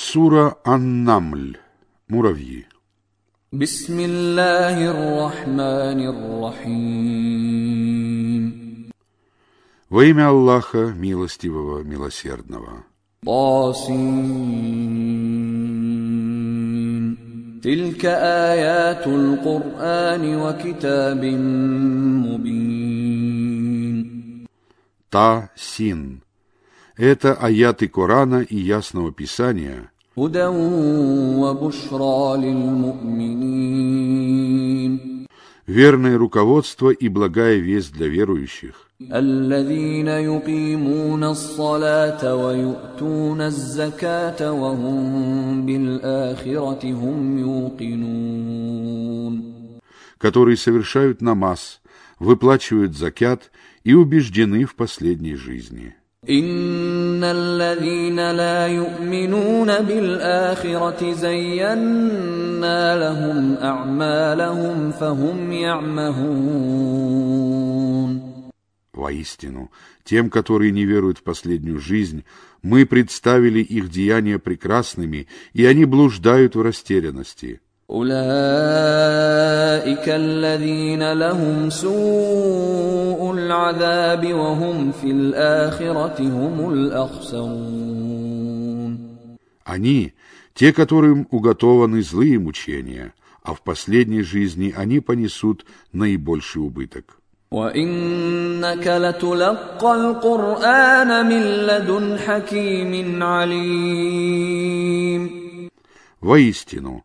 Сура Ан-Намль. Муравьи. بسم الله الرحمن الرحيم Во имя Аллаха, милостивого, милосердного. طاسين تلك آيات القرآن وكتاب مبين Та Син. Это аяты Корана и Ясного Писания, – هدى وبشرى للمؤمنين верное руководство и благая весть для верующих, الذين يقيمون الصلاة ويؤتون الزكاة وهم بالآخرة هم يوقنون которые совершают намаз, выплачивают закят и убеждены в последней жизни. إن الذين لا يؤمنون بالآخرة زينا لهم أعمالهم فهم يعمهون Воистину, тем, которые не веруют в последнюю жизнь, мы представили их деяния прекрасными, и они блуждают в растерянности. أولئك الذين لهم سوء العذاب وهم في الآخرة هم الأخسرون Они — те, которым уготованы злые мучения, а в последней жизни они понесут наибольший убыток. وإنك لتلقى القرآن من لدن حكيم عليم Воистину,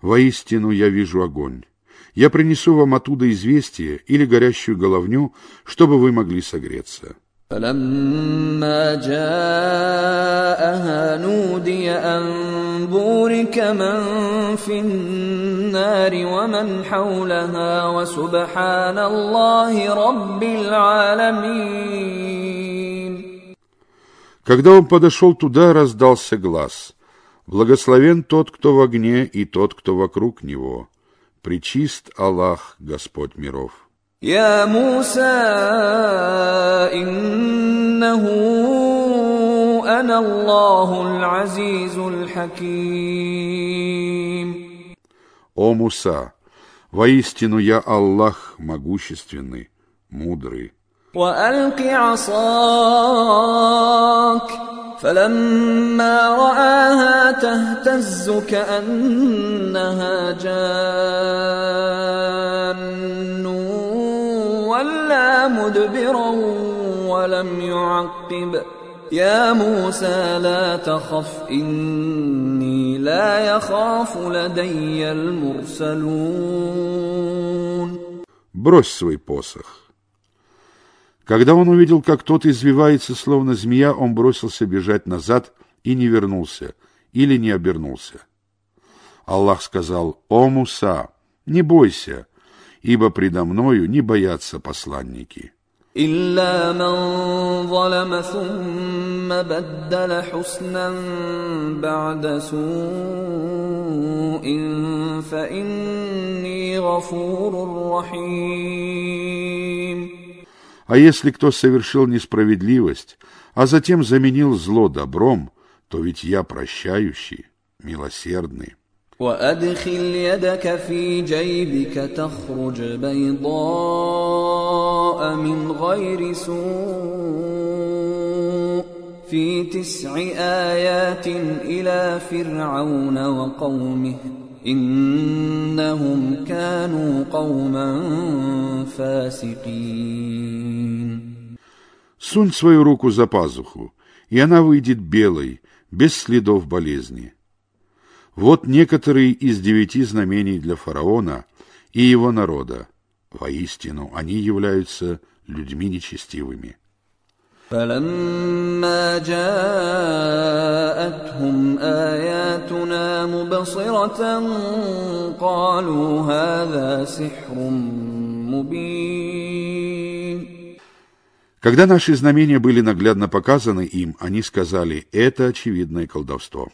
«Воистину я вижу огонь. Я принесу вам оттуда известие или горящую головню, чтобы вы могли согреться». فلما جاءها نودي أن بورك من في النار ومن حولها وسبحان الله رب العالمين Когда он подошел туда, раздался глаз. — «Благословен тот, кто в огне, и тот, кто вокруг него. Причист Аллах, Господь миров». يا موسى إنه أنا الله العزيز الحكيم «О Муса, воистину я Аллах могущественный, мудрый». وألق عصاك فلما رآها تهتز كأنها جان ولا مدبرا ولم يعقب يا موسى لا تخف إني لا يخاف لدي المرسلون брось свой посох. Когда он увидел, как тот извивается, словно змея, он бросился бежать назад и не вернулся, или не обернулся. Аллах сказал, «О, Муса, не бойся, ибо предо мною не боятся посланники». إلا من ظلم ثم بدل حسنا بعد سوء فإني غفور رحيم А если кто совершил несправедливость, а затем заменил зло добром, то ведь я прощающий, милосердный. وأدخل يدك في جيبك تخرج بيضاء من غير سوء في تسع آيات إلى فرعون وقومه إنهم كانوا قوما فاسقين Сунь свою руку за пазуху, и она выйдет белой, без следов болезни. Вот некоторые из девяти знамений для фараона и его народа. Воистину, они являются людьми нечестивыми. فلما جاءتهم اياتنا مبصره قالوا هذا سحر مبين Когда наши знамения были наглядно показаны им, они сказали, это очевидное колдовство.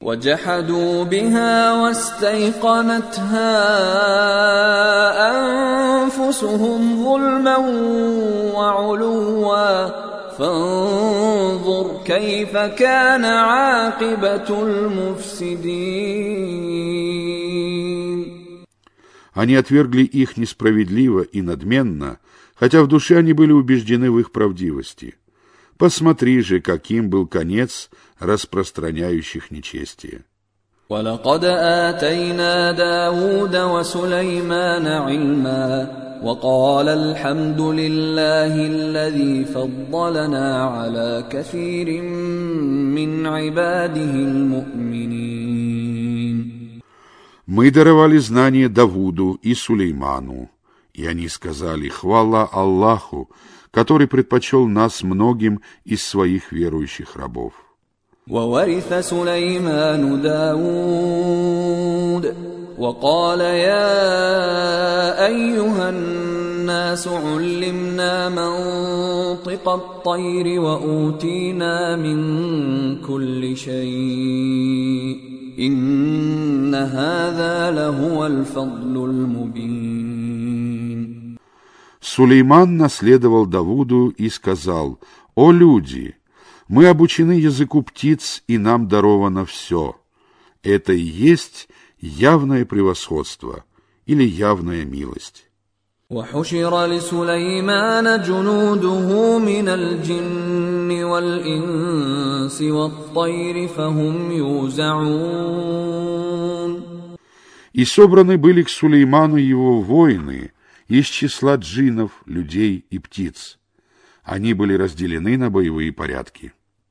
وجحدوا بها واستيقنتها انفسهم ظلما وعلوا فانظر كيف كان عاقبه المفسدين Они отвергли их несправедливо и надменно, хотя в душе они были убеждены в их правдивости. Посмотри же, каким был конец распространяющих нечестие. ولقد آتينا داود وسليمان علما وقال الحمد لله الذي فضلنا على كثير من عباده المؤمنين Мы даровали знания Давуду и Сулейману, и они сказали «Хвала Аллаху, который предпочел нас многим из своих верующих рабов». وورث سليمان داود وقال يا ايها الناس علمنا منطق الطير واوتينا من كل شيء ان هذا لهو الفضل المبين Сулейман наследовал Давуду и сказал «О люди!» Мы обучены языку птиц, и нам даровано все. Это и есть явное превосходство или явная милость. وحشر لسليمان جنوده من الجن والإنس والطير فهم يوزعون И собраны были к Сулейману его воины из числа джинов, людей и птиц. Они были разделены на боевые порядки.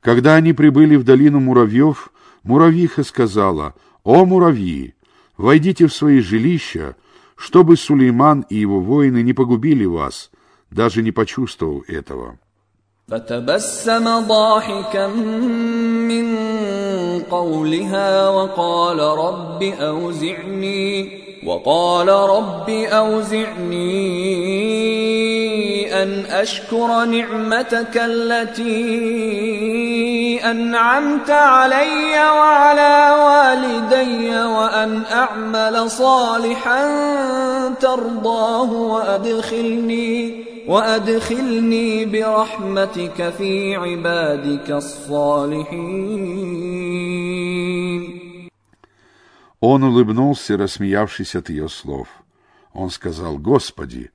Когда они прибыли в долину муравьев, муравьиха сказала, «О, муравьи, войдите в свои жилища, чтобы Сулейман и его воины не погубили вас, даже не почувствовав этого». فتبسم ضاحكا من قولها وقال رب أوزعني وقال رب أوزعني أن أشكر نعمتك التي أنعمت علي وعلى والدي وأن أعمل صالحا ترضاه وأدخلني وأدخلني برحمتك في عبادك الصالحين Он улыбнулся, рассмеявшись от ее слов. Он сказал, «Господи,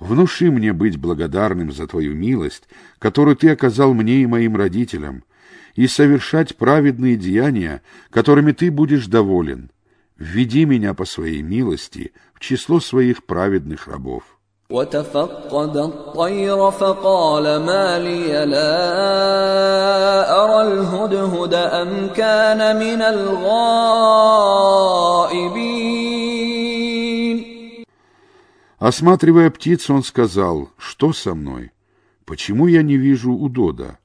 внуши мне быть благодарным за Твою милость, которую Ты оказал мне и моим родителям, и совершать праведные деяния, которыми Ты будешь доволен. Введи меня по Своей милости в число Своих праведных рабов». وتفقد الطير فقال ما لي لا أرى الهدهد أم كان من الغائبين Осматривая птицу, он сказал, что со мной? Почему я не вижу удода?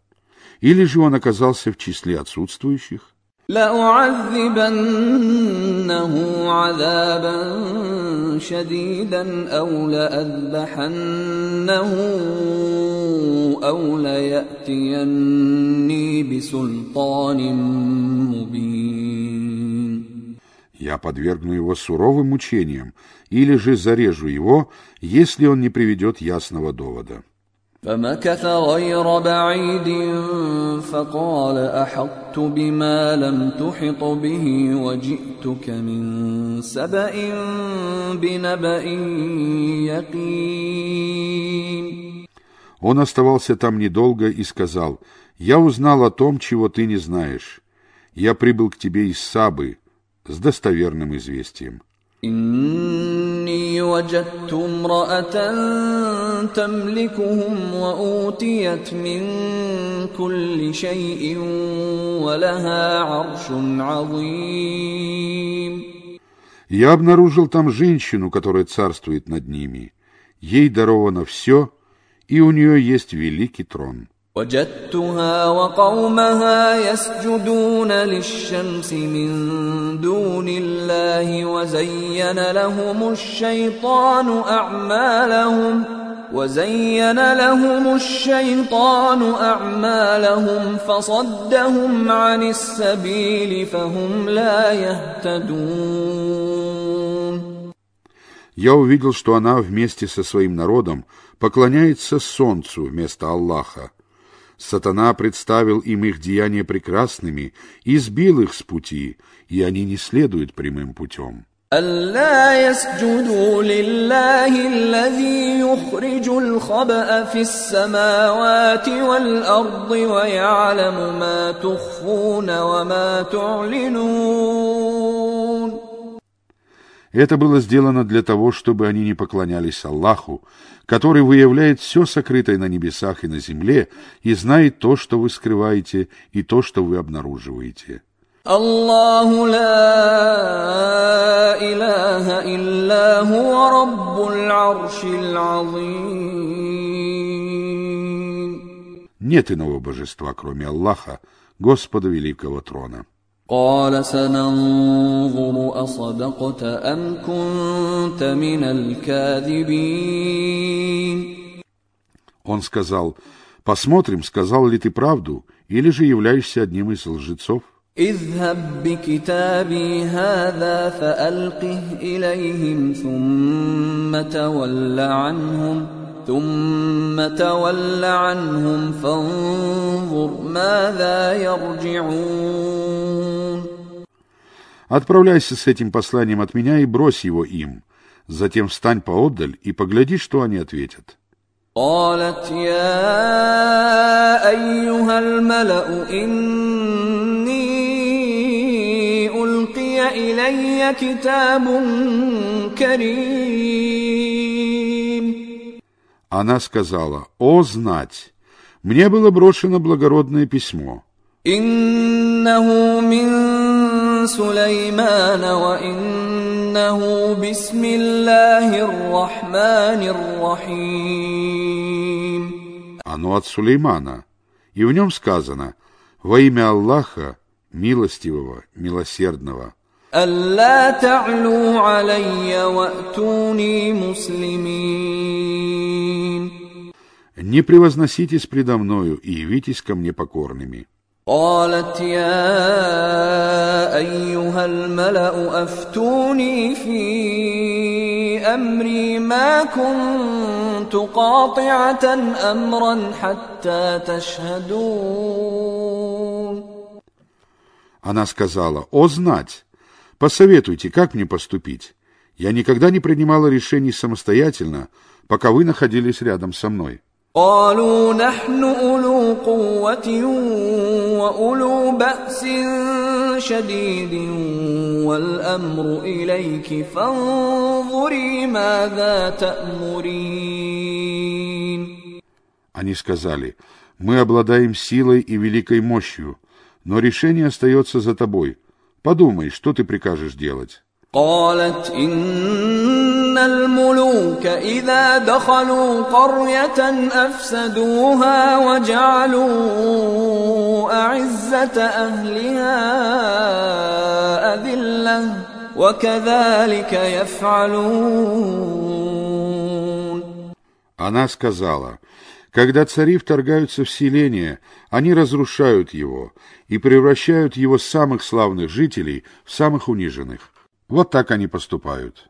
Или же он оказался в числе отсутствующих? لأعذبنه عذابا شديدا أو لأذبحنه أو ليأتيني بسلطان مبين Я подвергну его суровым мучениям, или же зарежу его, если он не приведет ясного довода. فمكث غير بعيد فقال احطت بما لم تحط به وجئتك من سبا بنبا يقين Он оставался там недолго и сказал, «Я узнал о том, чего ты не знаешь. Я прибыл к тебе из Сабы с достоверным известием». إني وجدت امرأة تملكهم وأوتيت من كل شيء ولها عرش عظيم Я обнаружил там женщину, которая царствует над ними. Ей даровано все, и у нее есть великий трон. وجدتها وقومها يسجدون للشمس من دون الله وزين لهم الشيطان أعمالهم وزين لهم الشيطان أعمالهم فصدهم عن السبيل فهم لا يهتدون Я увидел, что она вместе со своим народом поклоняется солнцу вместо Аллаха, Сатана представил им их деяния прекрасными и сбил их с пути, и они не следуют прямым путем. ألا يسجدوا لله الذي يخرج الخبأ في السماوات والأرض ويعلم ما تخفون وما تعلنون это было сделано для того, чтобы они не поклонялись Аллаху, который выявляет все сокрытое на небесах и на земле, и знает то, что вы скрываете, и то, что вы обнаруживаете. Аллаху ла илляха илля хуа раббуль аршил азим. Нет иного божества, кроме Аллаха, Господа Великого Трона. قال سننظر أصدقت أم كنت من الكاذبين Он сказал, посмотрим, сказал ли ты правду, или же являешься одним из лжецов. اذهب بكتابي هذا فألقه إليهم ثم تول عنهم ثم تول عنهم فانظر ماذا يرجعون Отправляйся с этим посланием от меня и брось его им. Затем встань поотдаль и погляди, что они ответят. قالت يا أيها الملأ إني ألقي إلي كتاب كريم Она сказала, «О, знать! Мне было брошено благородное письмо». إنه من سليمان وإنه بسم الله الرحمن الرحيم Оно от Сулеймана, и в нем сказано, «Во имя Аллаха, милостивого, милосердного». ألا تعلوا علي وأتوني مسلمين Не превозноситесь предо мною и явитесь ко мне покорными. قالت يا أيها الملأ أفتوني في أمري ما كنت قاطعة أمرا حتى تشهدون Она сказала, «О, знать! Посоветуйте, как мне поступить. Я никогда не принимала решений самостоятельно, пока вы находились рядом со мной». قالوا نحن أولو قوة وأولو بأس شديد والأمر إليك فانظري ماذا تأمرين Они сказали, «Мы обладаем силой и великой мощью, но решение остается за тобой. Подумай, что ты прикажешь делать». قالت إن الملوك إذا دخلوا قرية أفسدوها وجعلوا أعزة أهلها أذلة وكذلك يفعلون Она сказала, «Когда цари вторгаются в селение, они разрушают его и превращают его самых славных жителей в самых униженных. Вот так они поступают».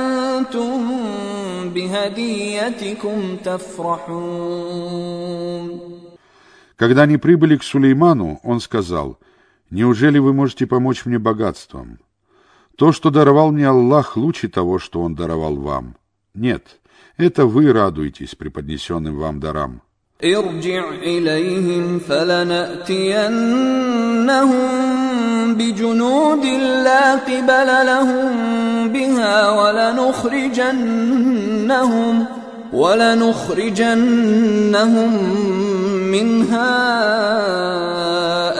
بهديتكم تفرحون Когда они прибыли к Сулейману, он сказал, «Неужели вы можете помочь мне богатством? То, что даровал мне Аллах, лучше того, что Он даровал вам. Нет, это вы радуетесь преподнесенным вам дарам». ارجع إليهم فلنأتينهم بجنود لا قبل لهم بها ولنخرجنهم ولنخرجنهم منها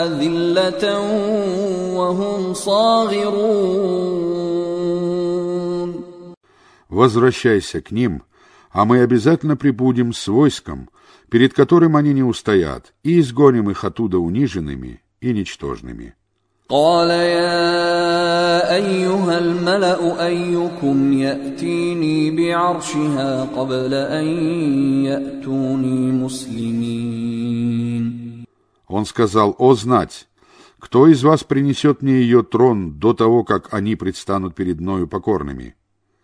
أذلة وهم صاغرون Возвращайся к ним, а мы обязательно прибудем с войском, перед которым они не устоят, и изгоним их оттуда униженными и ничтожными. قال يا أيها الملأ أيكم يأتيني بعرشها قبل أن يأتوني مسلمين Он сказал, о знать, кто из вас принесет мне ее трон до того, как они предстанут перед мною покорными?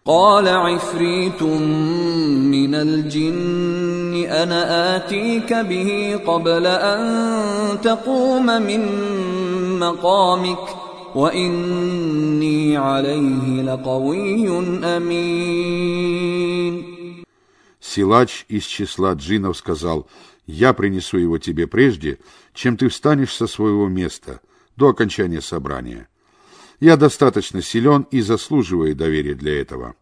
قال عفريت من الجن انا اتيك به قبل ان تقوم من مقامك واني عليه لقوي امين Силач из числа джинов сказал, «Я принесу его тебе прежде, чем ты встанешь со своего места до окончания собрания. Я достаточно силен и заслуживаю доверия для этого».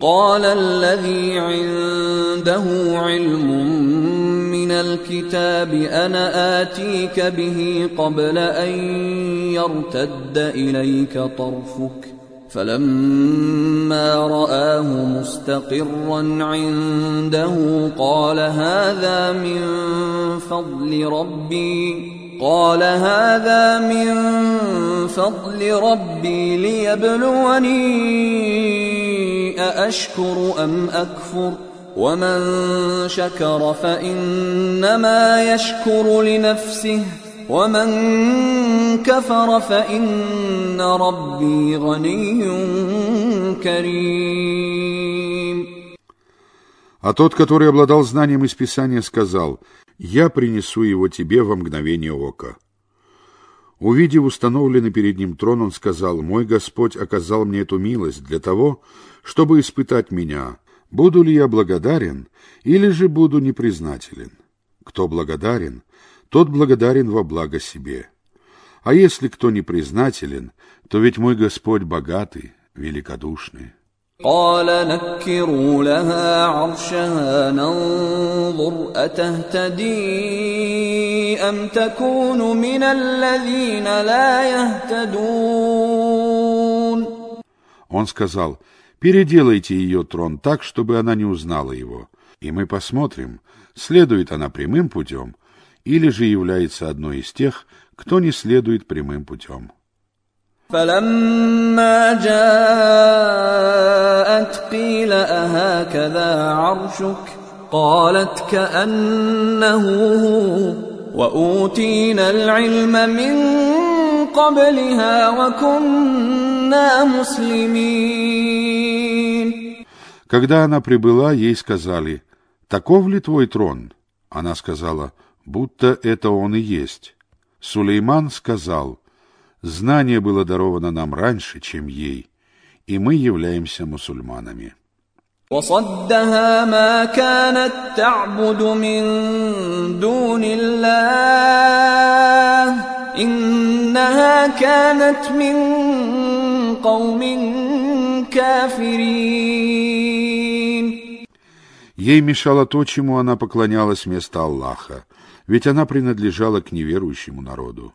قال الذي عنده علم من الكتاب انا اتيك به قبل ان يرتد اليك طرفك فلما راه مستقرا عنده قال هذا من فضل ربي قال هذا من فضل ربي ليبلوني أأشكر أم أكفر ومن شكر فإنما يشكر لنفسه ومن كفر فإن ربي غني كريم А тот, который обладал знанием из Писания, сказал, «Я принесу его тебе во мгновение ока». Увидев установленный перед ним трон, он сказал, «Мой Господь оказал мне эту милость для того, чтобы испытать меня, буду ли я благодарен или же буду непризнателен. Кто благодарен, тот благодарен во благо себе. А если кто непризнателен, то ведь мой Господь богатый, великодушный». قال نكروا لها عرشها ننظر أتهتدي أم تكون من الذين لا يهتدون Он сказал, переделайте ее трон так, чтобы она не узнала его, и мы посмотрим, следует она прямым путем или же является одной из тех, кто не следует прямым путем. فلما جاءت قيل أهكذا عرشك قالت كأنه هو وأوتينا العلم من قبلها وكنا مسلمين Когда она прибыла, ей сказали, «Таков ли твой трон?» Она сказала, «Будто это он и есть». Сулейман сказал, «Знание было даровано нам раньше, чем ей, и мы являемся мусульманами». وصدها ما كانت تعبد من دون الله انها كانت من قوم كافرين Ей мешало то, чему она поклонялась вместо Аллаха, ведь она принадлежала к неверующему народу.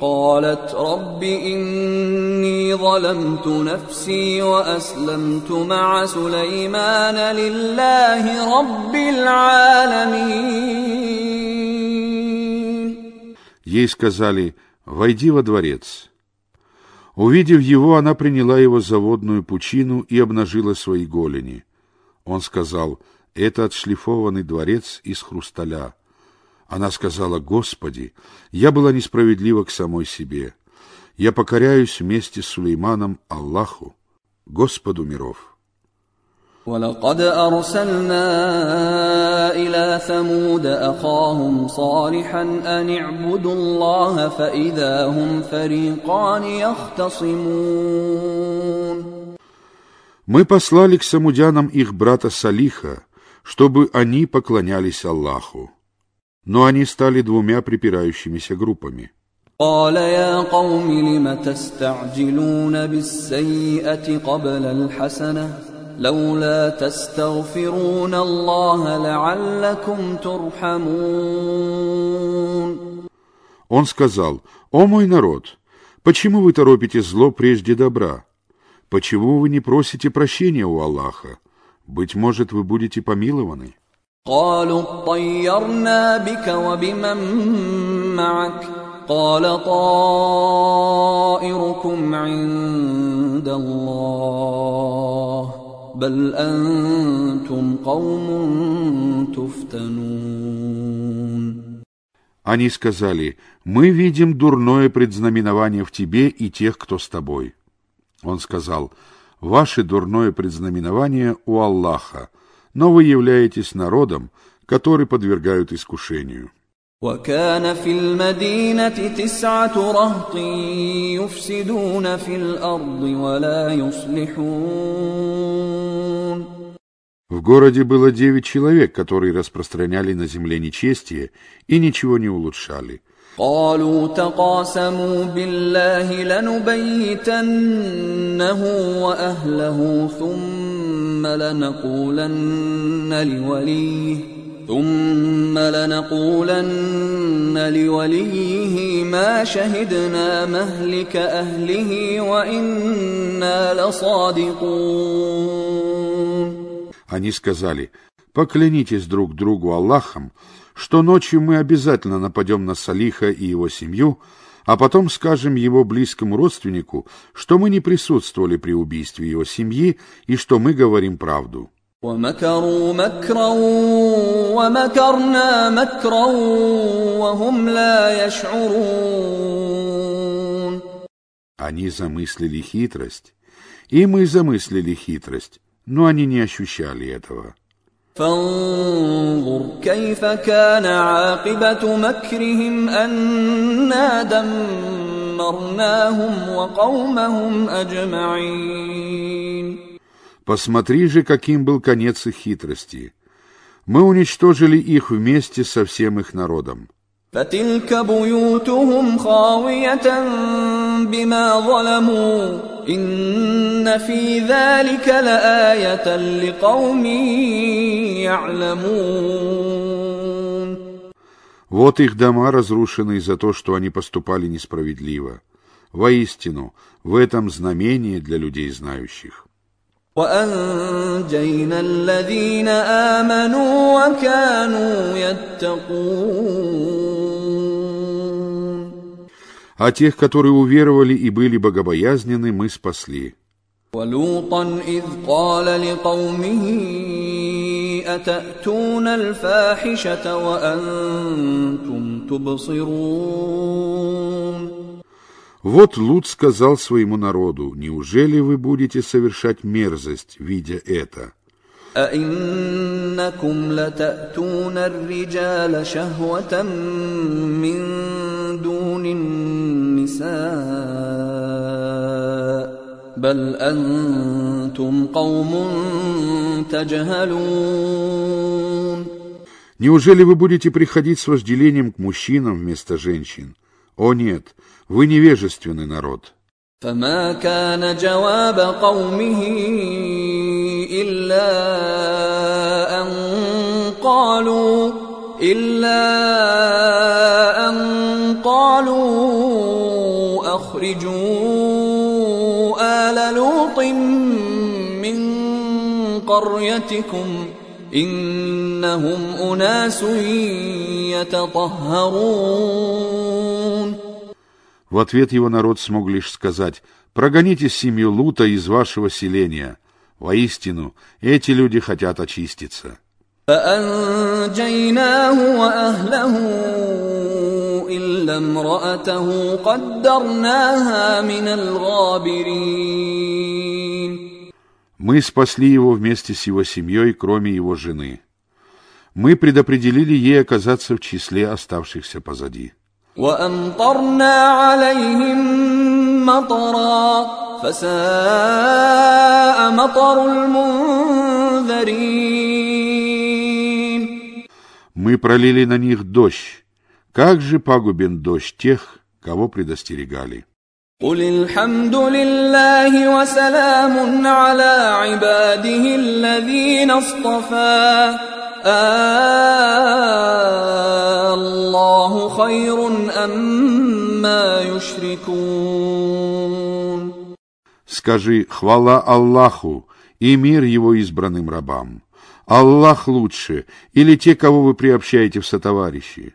قالت رب إني ظلمت نفسي وأسلمت مع سليمان لله رب العالمين Ей сказали, войди во дворец. Увидев его, она приняла его за водную пучину и обнажила свои голени. Он сказал, это отшлифованный дворец из хрусталя. Она сказала, Господи, я была несправедлива к самой себе. Я покоряюсь вместе с Сулейманом Аллаху, Господу миров. ولقد أرسلنا إلى ثمود أخاهم صالحا أن اعبدوا الله فإذا هم فريقان يختصمون Мы послали к самудянам их брата Салиха, чтобы они поклонялись Аллаху. Но они стали двумя припирающимися группами. قال يا قوم لم تستعجلون بالسيئة قبل الحسنة لولا تستغفرون الله لعلكم ترحمون Он сказал, «О мой народ, почему вы торопите зло прежде добра? Почему вы не просите прощения у Аллаха? Быть может, вы будете помилованы?» قالوا اطيرنا بك وبمن معك قال طائركم عند الله بل انتم قوم تفتنون Они сказали, «Мы видим дурное предзнаменование в тебе и тех, кто с тобой». Он сказал, «Ваше дурное предзнаменование у Аллаха, но вы являетесь народом, который подвергают искушению». وكان في المدينة تسعة رهط يفسدون في الأرض ولا يصلحون В городе было девять человек, которые распространяли на земле нечестие и ничего не улучшали. قالوا تقاسموا بالله لنبيتنه وأهله ثم لنقولن لوليه ثم لنقولن لوليه ما شهدنا مهلك أهله وإنا لصادقون Они сказали, «Поклянитесь друг другу Аллахом, что ночью мы обязательно нападем на Салиха и его семью, а потом скажем его близкому родственнику, что мы не присутствовали при убийстве его семьи и что мы говорим правду. Они замыслили хитрость, и мы замыслили хитрость, но они не ощущали этого. فانظر كيف كان عاقبة مكرهم أنا دمرناهم وقومهم أجمعين Посмотри же, каким был конец их хитрости. Мы уничтожили их вместе со всем их народом. فتلك بيوتهم خاوية بما ظلموا إن في ذلك لآية لقوم يعلمون Вот их дома разрушены за то, что они поступали несправедливо. Воистину, в этом знамение для людей знающих. وأنجينا الذين آمنوا وكانوا يتقون А тех, которые уверовали и были богобоязнены, мы спасли. ولوطا إذ قال لقومه أتأتون الفاحشة وأنتم تبصرون Вот Лут сказал своему народу, «Неужели вы будете совершать мерзость, видя это?» أئنكم لتأتون الرجال شهوة من دون النساء بل أنتم قوم تجهلون Неужели вы будете приходить с вожделением к мужчинам вместо женщин? О нет, вы невежественный народ. فما كان جواب قومه إلا أن قالوا إلا أخرجوا آل لوط من قريتكم إنهم أناس يتطهرون В ответ его народ смог лишь сказать, «Прогоните семью Лута из вашего селения. Воистину, эти люди хотят очиститься». فأنجيناه وأهله إلا امرأته قدرناها من الغابرين Мы спасли его вместе с его семьей, кроме его жены. Мы предопределили ей оказаться в числе оставшихся позади. وأمطرنا عليهم مطرا فساء مطر المنذرين Мы пролили на них дождь. Как же пагубен дождь тех, кого предостерегали. قل الحمد لله وسلام على عباده الذين اصطفى الله خير أما يشركون Скажи «Хвала Аллаху» и мир его избранным рабам. Аллах лучше или те, кого вы приобщаете в сотоварищи?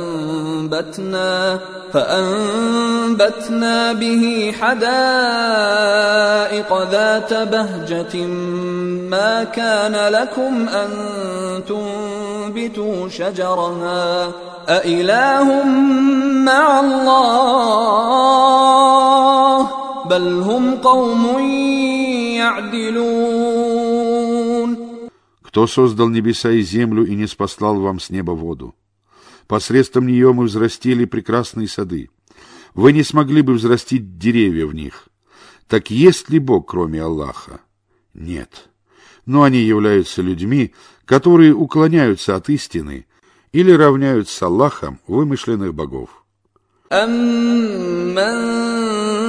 فأنبتنا فأنبتنا به حدائق ذات بهجة ما كان لكم أن تنبتوا شجرها أإله مع الله بل هم قوم يعدلون Кто создал небеса и землю и не спаслал вам с неба воду? Посредством нее мы взрастили прекрасные сады. Вы не смогли бы взрастить деревья в них. Так есть ли Бог, кроме Аллаха? Нет. Но они являются людьми, которые уклоняются от истины или равняют с Аллахом вымышленных богов. أمن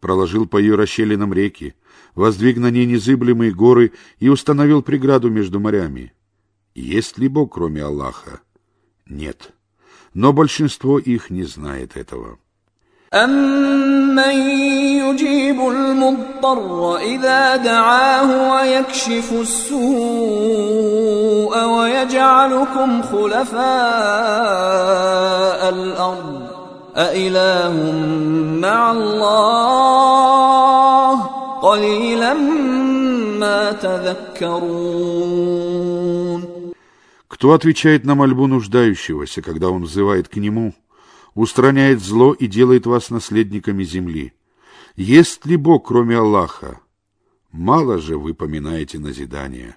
проложил по ее расщелинам реки, воздвиг на ней незыблемые горы и установил преграду между морями? Есть ли Бог, кроме Аллаха? Нет. Но большинство их не знает этого. أمن يجيب المضطر إذا دعاه ويكشف السوء ويجعلكم خلفاء الأرض أإله مع الله قليلا ما تذكرون Кто отвечает на мольбу нуждающегося, когда он взывает к нему, устраняет зло и делает вас наследниками земли? Есть ли Бог, кроме Аллаха? Мало же вы поминаете назидание.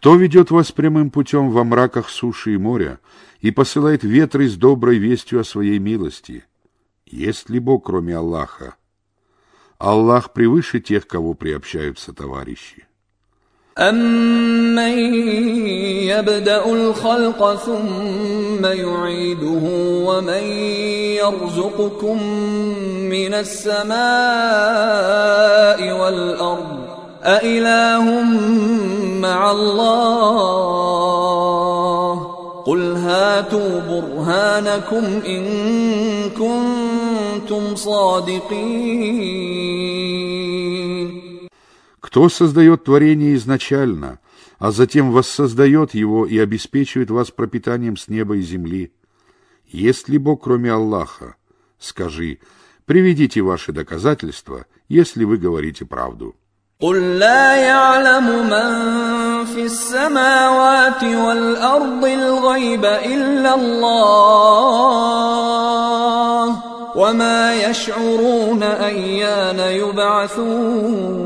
Кто ведет вас прямым путем во мраках суши и моря и посылает ветры с доброй вестью о своей милости? Есть ли Бог, кроме Аллаха? Аллах превыше тех, кого приобщаются товарищи. أَمَّن يَبْدَأُ الْخَلْقَ ثُمَّ يُعِيدُهُ وَمَن يَرْزُقُكُم مِّنَ السَّمَاءِ وَالْأَرْضِ أَإِلَٰهٌ مَّعَ اللَّهِ قُلْ هَاتُوا بُرْهَانَكُمْ إِن كُنتُمْ صَادِقِينَ Кто создает творение изначально, а затем воссоздает его и обеспечивает вас пропитанием с неба и земли? Есть ли Бог, кроме Аллаха? Скажи, приведите ваши доказательства, если вы говорите правду. قل لا يعلم من في السماوات والارض الغيب الا الله وما يشعرون ايان يبعثون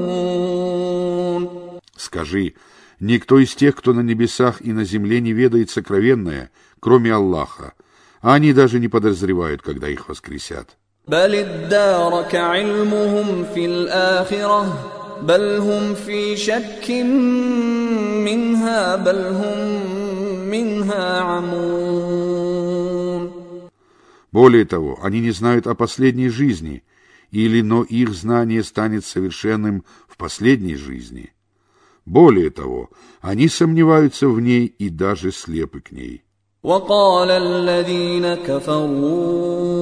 Скажи, никто из тех, кто на небесах и на земле не ведает сокровенное, кроме Аллаха, а они даже не подозревают, когда их воскресят. بل ادارك علمهم في الاخره بل هم في شك منها بل هم منها عمون Более того, они не знают о последней жизни, или но их знание станет совершенным в последней жизни. Более того, они сомневаются в ней и даже слепы к ней. وقال الذين كفروا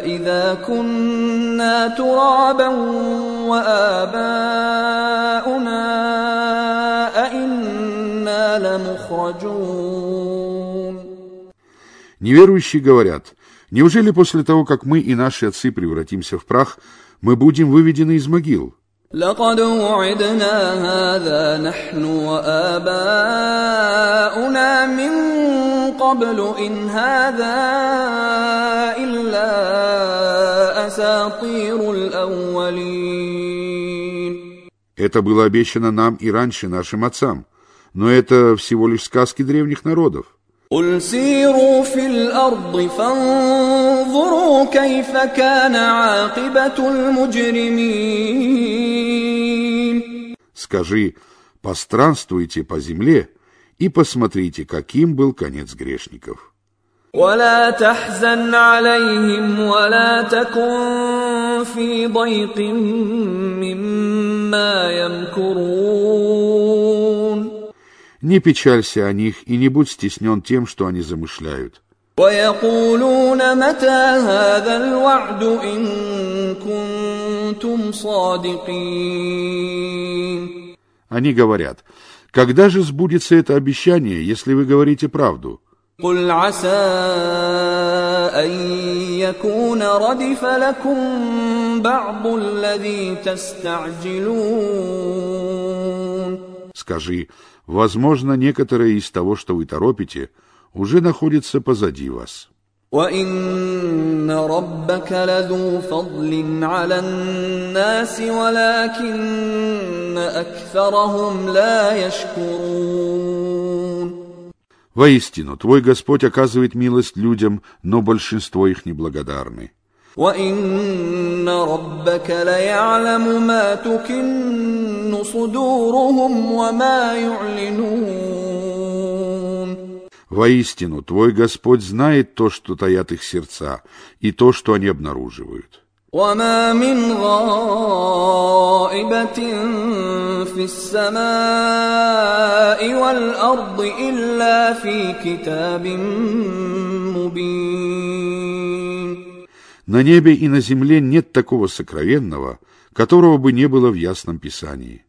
أإذا كنا ترابا وآباؤنا أإنا لمخرجون Неверующие говорят, неужели после того, как мы и наши отцы превратимся в прах, мы будем выведены из могил? لقد وعدنا هذا نحن وآباؤنا من قبل إن هذا إلا أساطير الأولين Это было обещано нам и раньше нашим отцам, но это всего лишь сказки древних народов. قل سيروا في الأرض فانظروا كيف كان عاقبة المجرمين Скажи, постранствуйте по земле и посмотрите, каким был конец грешников. ولا تحزن عليهم ولا تكن في ضيق مما يمكرون Не печалься о них и не будь стеснен тем, что они замышляют. ويقولون متى هذا الوعد إن كنتم صادقين Они говорят, когда же сбудется это обещание, если вы говорите правду? قل عسى أن يكون ردف لكم بعض الذي تستعجلون Скажи, возможно, некоторое из того, что вы торопите, уже находится позади вас. وإن ربك لذو فضل على الناس ولكن أكثرهم لا يشكرون Воистину, твой Господь оказывает милость людям, но большинство их неблагодарны. وإن ربك ليعلم ما تكن صدورهم وما يعلنون Воистину, твой Господь знает то, что таят их сердца, и то, что они обнаруживают. وما من غائبة في السماء والأرض إلا في كتاب مبين На небе и на земле нет такого сокровенного, которого бы не было в ясном Писании.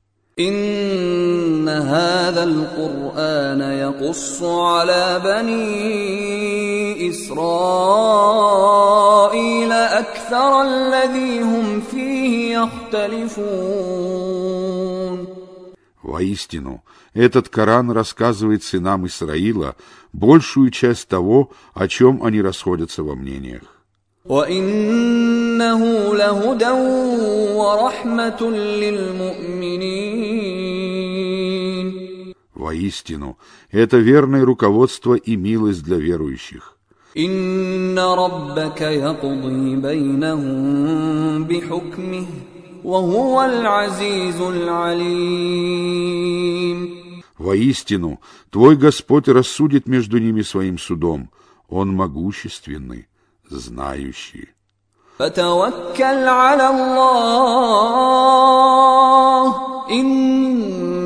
إن هذا القرآن يقص على بني إسرائيل أكثر الذي هم فيه يختلفون Воистину, этот Коран рассказывает сынам Исраила большую часть того, о чем они расходятся во мнениях. وإنه لهدى ورحمة للمؤمنين Воистину, это верное руководство и милость для верующих. إن ربك يقضي بينهم بحكمه وهو العزيز العليم Воистину, твой Господь рассудит между ними своим судом. Он могущественный, знающий. فتوكل على الله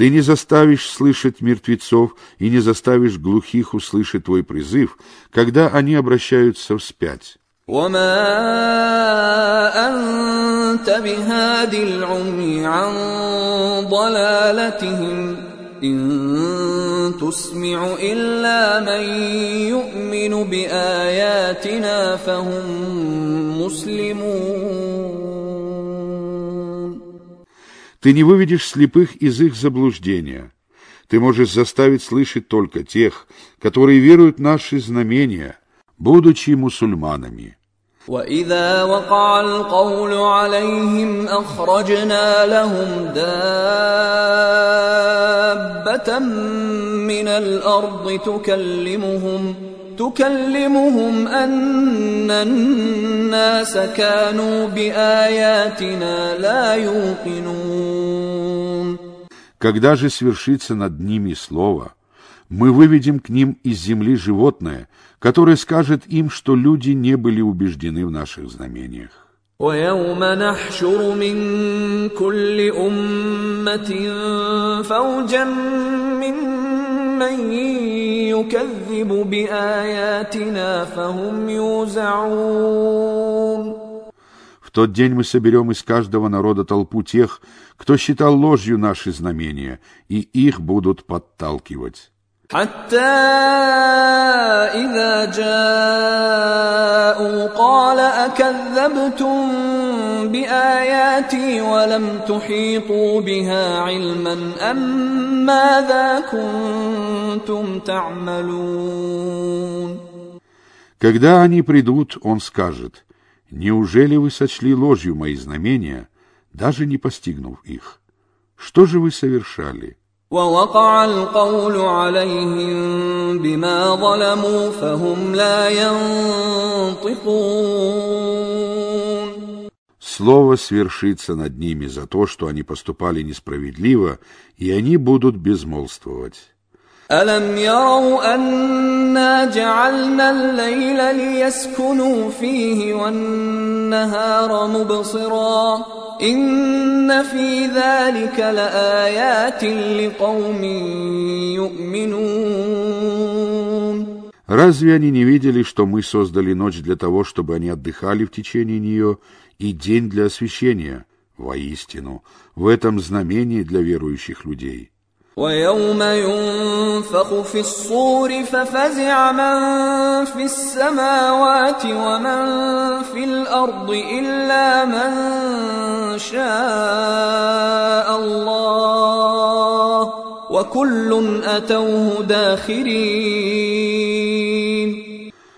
Ты не заставишь слышать мертвецов и не заставишь глухих услышать твой призыв, когда они обращаются вспять. وما أنت بهاد العمي عن ضلالتهم إن تسمع إلا من يؤمن بآياتنا فهم مسلمون Ты не выведешь слепых из их заблуждения. Ты можешь заставить слышать только тех, которые веруют в наши знамения, будучи мусульманами. واذا وقع القول عليهم اخرجنا لهم دابه من الارض تكلمهم تكلمهم ان الناس كانوا باياتنا لا يوقنون Когда же свершится над ними слово, мы выведем к ним из земли животное, которое скажет им, что люди не были убеждены в наших знамениях. ويوم نحشر من كل أمة فوجا ممن يكذب بآياتنا فهم يوزعون В тот день мы соберем из каждого народа толпу тех, кто считал ложью наши знамения, и их будут подталкивать. حتى إذا جاءوا قال أكذبتم بآياتي ولم تحيطوا بها علما أم ماذا كنتم تعملون Когда они придут, он скажет, «Неужели вы сочли ложью мои знамения, даже не постигнув их? Что же вы совершали?» ووقع القول عليهم بما ظلموا فهم لا ينطقون Слово свершится над ними за то, что они поступали несправедливо, и они будут безмолвствовать. ألم يروا أنا جعلنا الليل ليسكنوا فيه والنهار مبصرا إن في ذلك لآيات لقوم يؤمنون Разве они не видели, что мы создали ночь для того, чтобы они отдыхали в течение нее, и день для освящения? Воистину, в этом знамении для верующих людей. ويوم ينفخ في الصور ففزع من في السماوات ومن في الارض الا من شاء الله وكل اتوه داخرين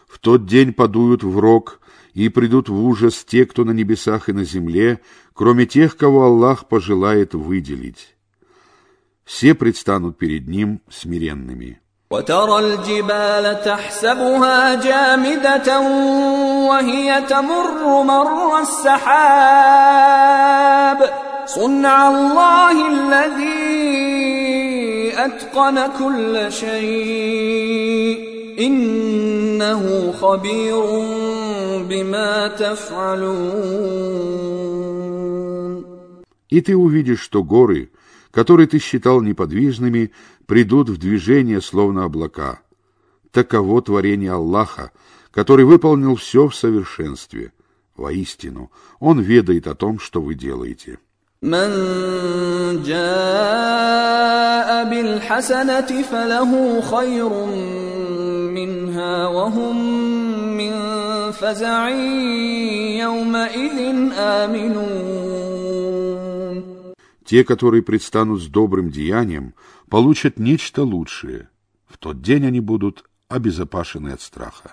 В тот день подуют в рог и придут в ужас те, кто на небесах и на земле, кроме тех, кого Аллах пожелает выделить. Все предстанут перед Ним смиренными. وترى الجبال تحسبها جامدة وهي تمر مر السحاب صنع الله الذي أتقن كل شيء إنه خبير بما تفعلون И ты увидишь, что горы, которые ты считал неподвижными, придут в движение, словно облака. Таково творение Аллаха, который выполнил все в совершенстве. Воистину, Он ведает о том, что вы делаете. من جاء بالحسنة فله خير منها وهم من فزع يومئذ آمنون Те, которые предстанут с добрым деянием, получат нечто лучшее. В тот день они будут обезопасены от страха.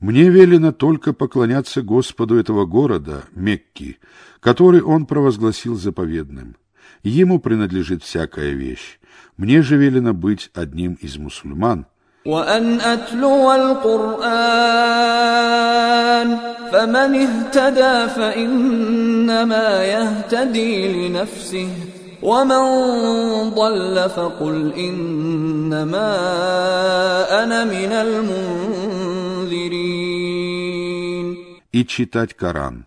мне велено только поклоняться Господу этого города, Мекки, который он провозгласил заповедным. Ему принадлежит всякая вещь. Мне же велено быть одним из мусульман. وأن أتلو القرآن فمن اهتدى فإنما يهتدي لنفسه ومن ضل فقل إنما أنا من المنذرين И читать Коран.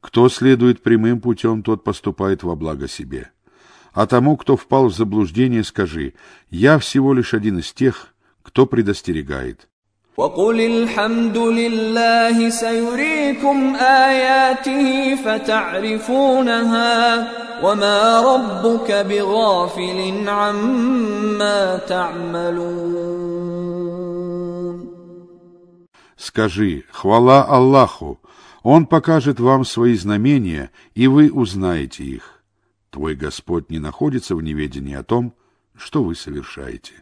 Кто следует прямым путем, тот поступает во благо себе. А тому, кто впал в заблуждение, скажи, я всего лишь один из тех, кто предостерегает. وقل الحمد لله سيريكم آياته فتعرفونها وما ربك بغافل عما تعملون Скажи, хвала Аллаху, Он покажет вам свои знамения, и вы узнаете их. Твой Господь не находится в неведении о том, что вы совершаете.